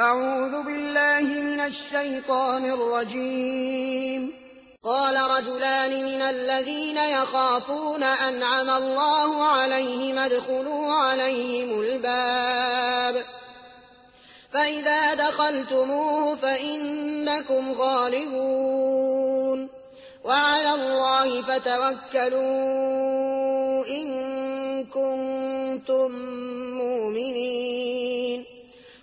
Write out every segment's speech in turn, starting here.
أعوذ بالله من الشيطان الرجيم. قال رجلان من الذين يخافون أنعم الله عليهم ادخلوا عليهم الباب. فإذا دخلتموه فإنكم غالبون. وعلى الله فتوكلوا إن كنتم مؤمنين.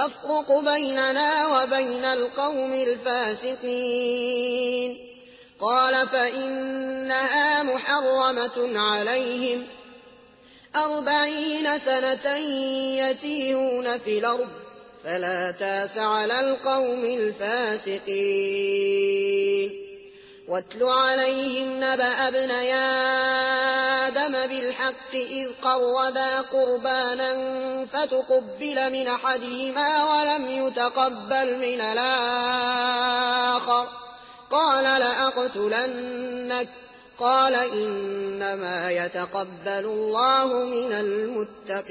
فافرق بيننا وبين القوم الفاسقين. قال فإنها محرمة عليهم. أربعين سنة يتيهون في الأرض فلا تاس على القوم الفاسقين. واتل عليهم نبأ ابني آدم بالحق إذ قربا قربانا فتقبل من أحدهما ولم يتقبل من الآخر. قال لأقتلنك. قال إنما يتقبل الله من المتقين.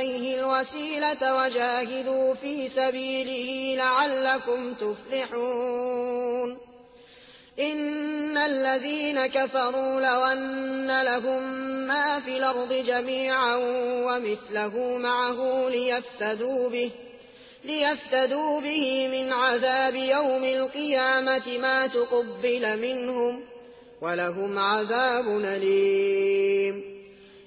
إليه الوسيلة وجاهدوا في سبيله لعلكم تفلحون. إن الذين كفروا لو أن لهم ما في الأرض جميعا ومثله معه ليفتدوا به ليفتدوا به من عذاب يوم القيامة ما تقبل منهم ولهم عذاب أليم.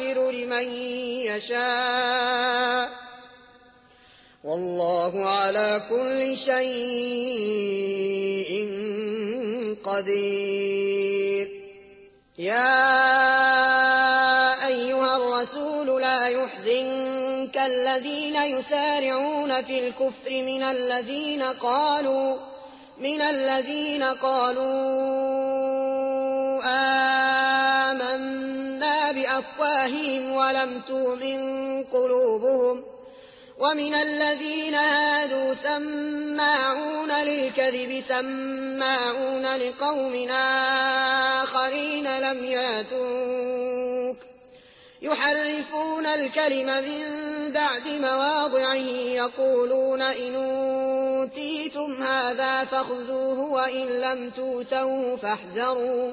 ويغفر لمن يشاء. والله على كل شيء قدير. يا أيها الرسول لا يحزنك الذين يسارعون في الكفر من الذين قالوا من الذين قالوا آمنا بأفواههم ولم تؤمن قلوبهم ومن الذين هادوا سماعون للكذب سماعون لقوم آخرين لم ياتوك. يحرفون الكلم من بعد مواضعه يقولون إن أوتيتم هذا فخذوه وإن لم توتوه فاحذروا.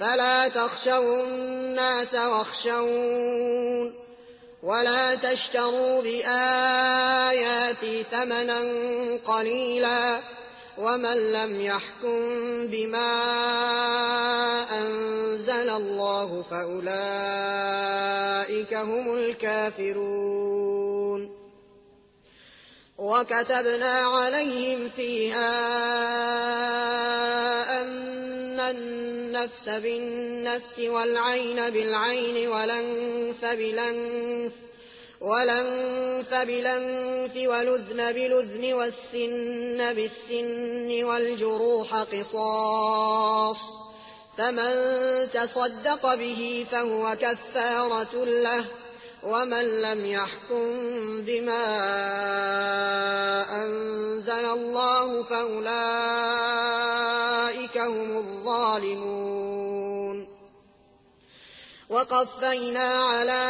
فلا تخشوا الناس واخشون ولا تشتروا بآياتي ثمنا قليلا ومن لم يحكم بما أنزل الله فأولئك هم الكافرون وكتبنا عليهم فيها أن النفس بالنفس والعين بالعين والأنف بالأنف والأنف بالأنف والأذن بالأذن والسن بالسن والجروح قصاص فمن تصدق به فهو كفارة له ومن لم يحكم بما أنزل الله فأولئك هم الظالمون وقفينا على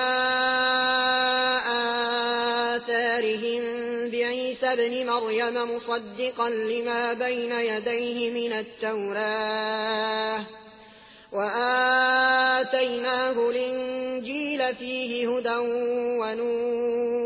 آثارهم بعيسى ابن مريم مصدقا لما بين يديه من التوراة. وآتيناه الإنجيل فيه هدى ونور.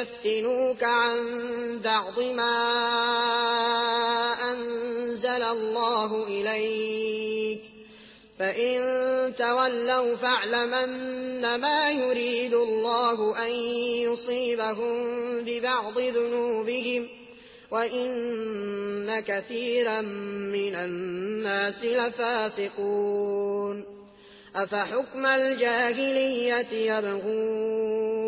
يفتنوك عن بعض ما أنزل الله إليك. فإن تولوا فاعلم أنما يريد الله أن يصيبهم ببعض ذنوبهم وإن كثيرا من الناس لفاسقون. أفحكم الجاهلية يبغون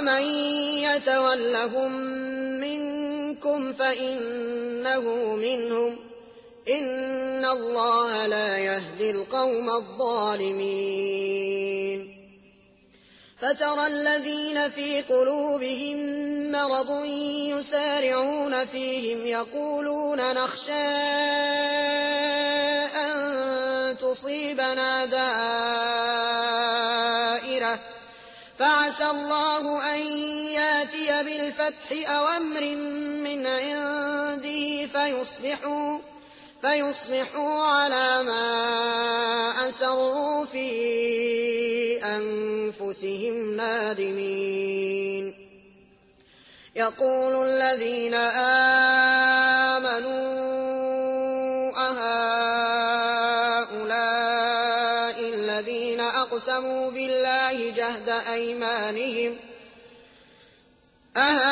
ومن يتولهم منكم فإنه منهم إن الله لا يهدي القوم الظالمين. فترى الذين في قلوبهم مرض يسارعون فيهم يقولون نخشى أن تصيبنا دائرة فعسى الله أن يأتي بالفتح أو أمر من عنده فيصبحوا فيصبحوا على ما أسروا في أنفسهم نادمين. يقول الذين آمنوا الذين أقسموا بالله جهد أيمانهم أهؤلاء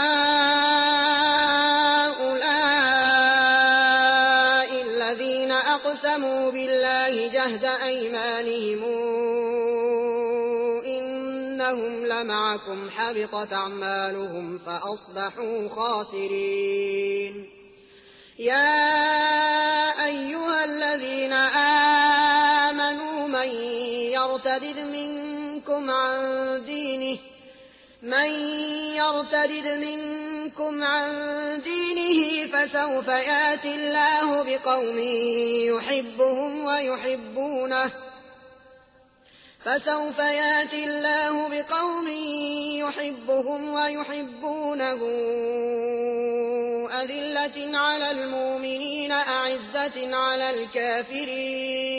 الذين أقسموا بالله جهد أيمانهم إنهم لمعكم حبطت أعمالهم فأصبحوا خاسرين. يا يرتد منكم عن دينه من يرتد منكم عن دينه فسوف يأتي الله بقوم يحبهم ويحبونه. فسوف يأتي الله بقوم يحبهم ويحبونه. أذلة على المؤمنين أعزة على الكافرين.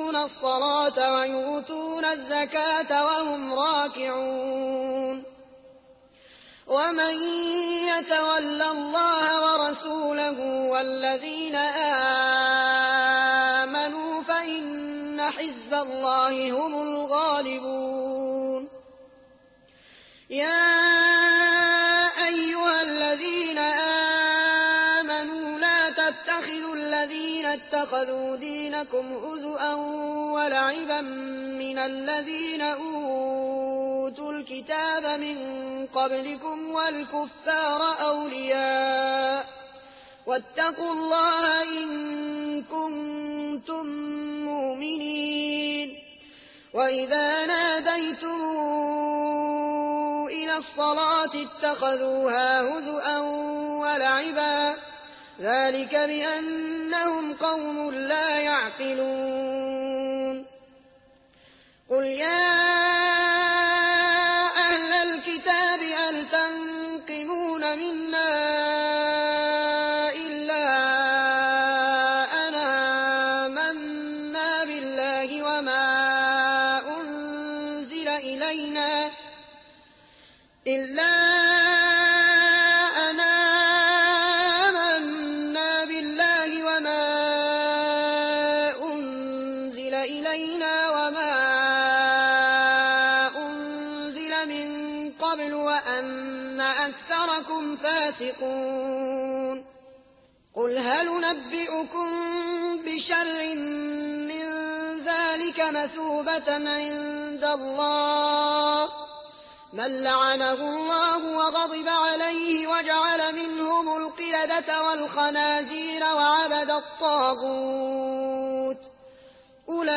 الصلاة ويؤتون الزكاة وهم راكعون. ومن يتول الله ورسوله والذين آمنوا فإن حزب الله هم الغالبون. يا أيها الذين آمنوا لا تتخذوا الذين اتخذوا دينكم هزؤا ولعبا من الذين أوتوا الكتاب من قبلكم والكفار أولياء واتقوا الله إن كنتم مؤمنين وإذا ناديتم إلى الصلاة اتخذوها هزؤا ولعبا ذلك بأنهم قوم لا يعقلون قل يا فاسقون قل هل نبئكم بشر من ذلك مثوبة عند الله؟ من لعنه الله وغضب عليه وجعل منهم القردة والخنازير وعبد الطاغوت. أولئك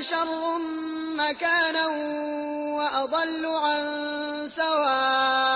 شر مكانا وأضل عن سواء.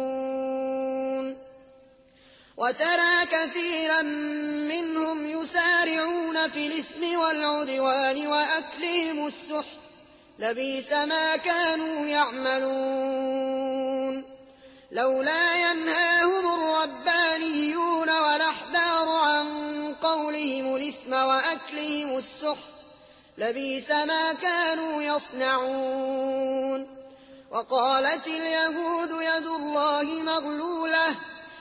وترى كثيرا منهم يسارعون في الإثم والعدوان وأكلهم السحت. لبيس ما كانوا يعملون. لولا ينهاهم الربانيون والأحبار عن قولهم الإثم وأكلهم السحت. لبيس ما كانوا يصنعون. وقالت اليهود يد الله مغلولة.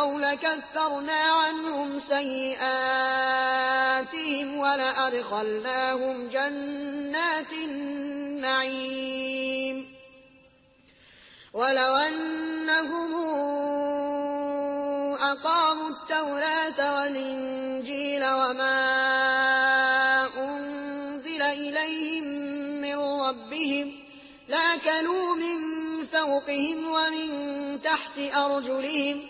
واتقوا لكفرنا عنهم سيئاتهم ولأدخلناهم جنات النعيم ولو أنهم أقاموا التوراة والإنجيل وما بهم لاكلوا من فوقهم ومن تحت أرجلهم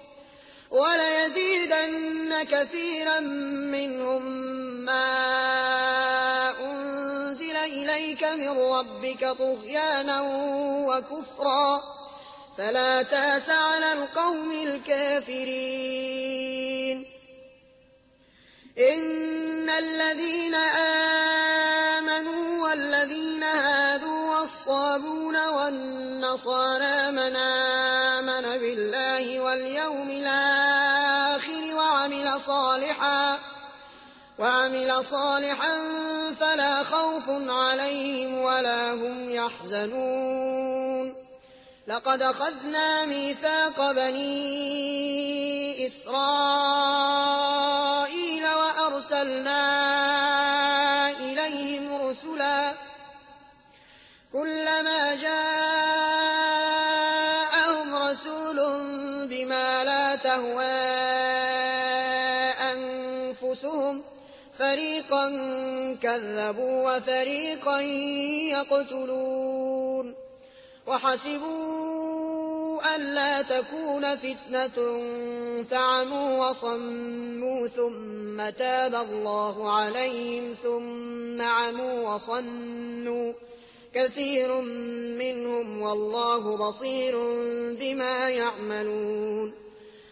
وليزيدن كثيرا منهم ما أنزل إليك من ربك طغيانا وكفرا. فلا تأس على القوم الكافرين. إن الذين آمنوا والذين هادوا والصابون والنصارى من آمن بالله واليوم الآخر وعمل صالحا وعمل صالحا فلا خوف عليهم ولا هم يحزنون. لقد أخذنا ميثاق بني إسرائيل وأرسلنا تهوى أنفسهم فريقا كذبوا وفريقا يقتلون وحسبوا ألا تكون فتنة فعموا وصموا ثم تاب الله عليهم ثم عموا وصنوا كثير منهم والله بصير بما يعملون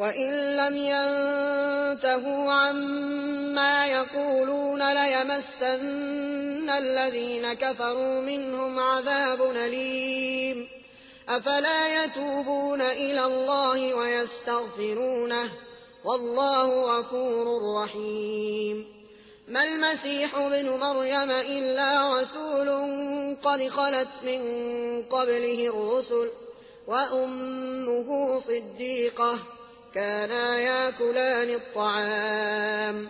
وإن لم ينتهوا عما يقولون ليمسن الذين كفروا منهم عذاب أليم أفلا يتوبون إلى الله ويستغفرونه والله غفور رحيم ما المسيح ابن مريم إلا رسول قد خلت من قبله الرسل وأمه صديقة كانا ياكلان الطعام.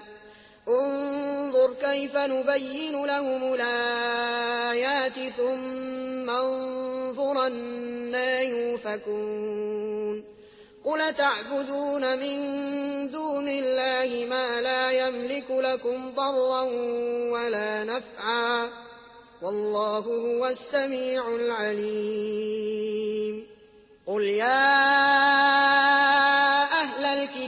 انظر كيف نبين لهم الآيات ثم انظر أنا يوفكون قل تعبدون من دون الله ما لا يملك لكم ضرا ولا نفعا؟ والله هو السميع العليم. قل يا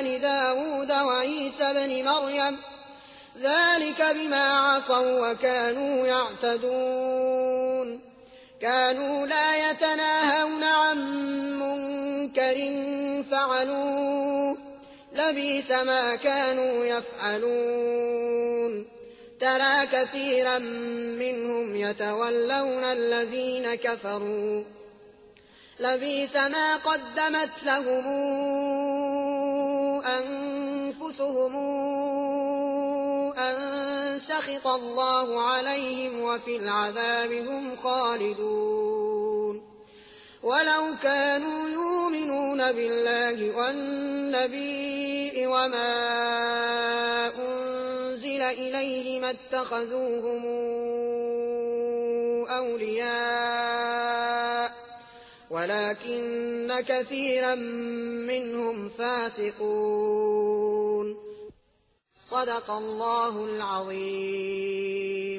لسان داود وعيسى بن مريم ذلك بما عصوا وكانوا يعتدون. كانوا لا يتناهون عن منكر فعلوه. لبيس ما كانوا يفعلون. ترى كثيرا منهم يتولون الذين كفروا. لبيس ما قدمت لهم أنفسهم سخط الله عليهم وفي العذاب هم خالدون. ولو كانوا يؤمنون بالله والنبي وما أنزل إليه ما اتخذوهم أولياء ولكن كثيرا منهم فاسقون. صدق الله العظيم.